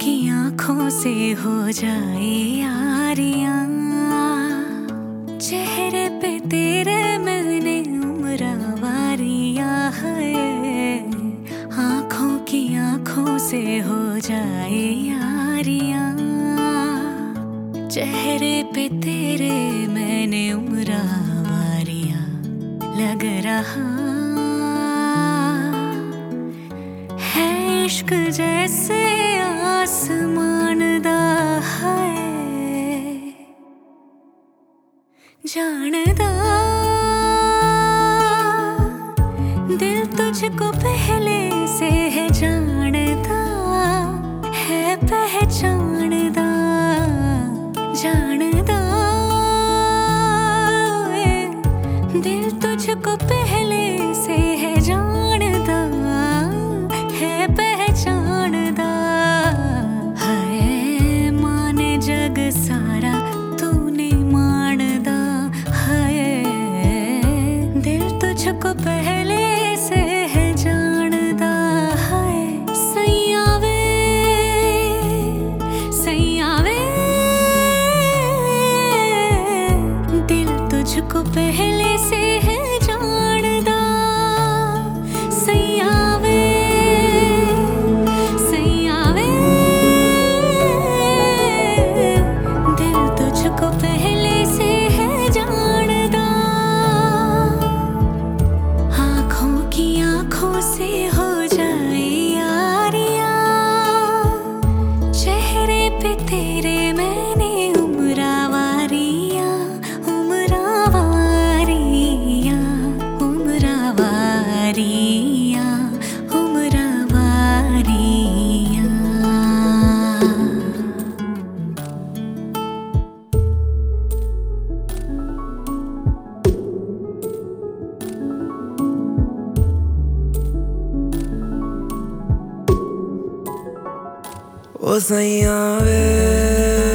की आँखों से हो जाए यारिया। चेहरे पे तेरे मैंने उम्र वारिया है। आँखों की आँखों से हो जाए यारिया। चेहरे पे तेरे मैंने उम्र वारिया। लग रहा जानदा। दिल तुझको पहले से तुझको पहले ओ सैया वे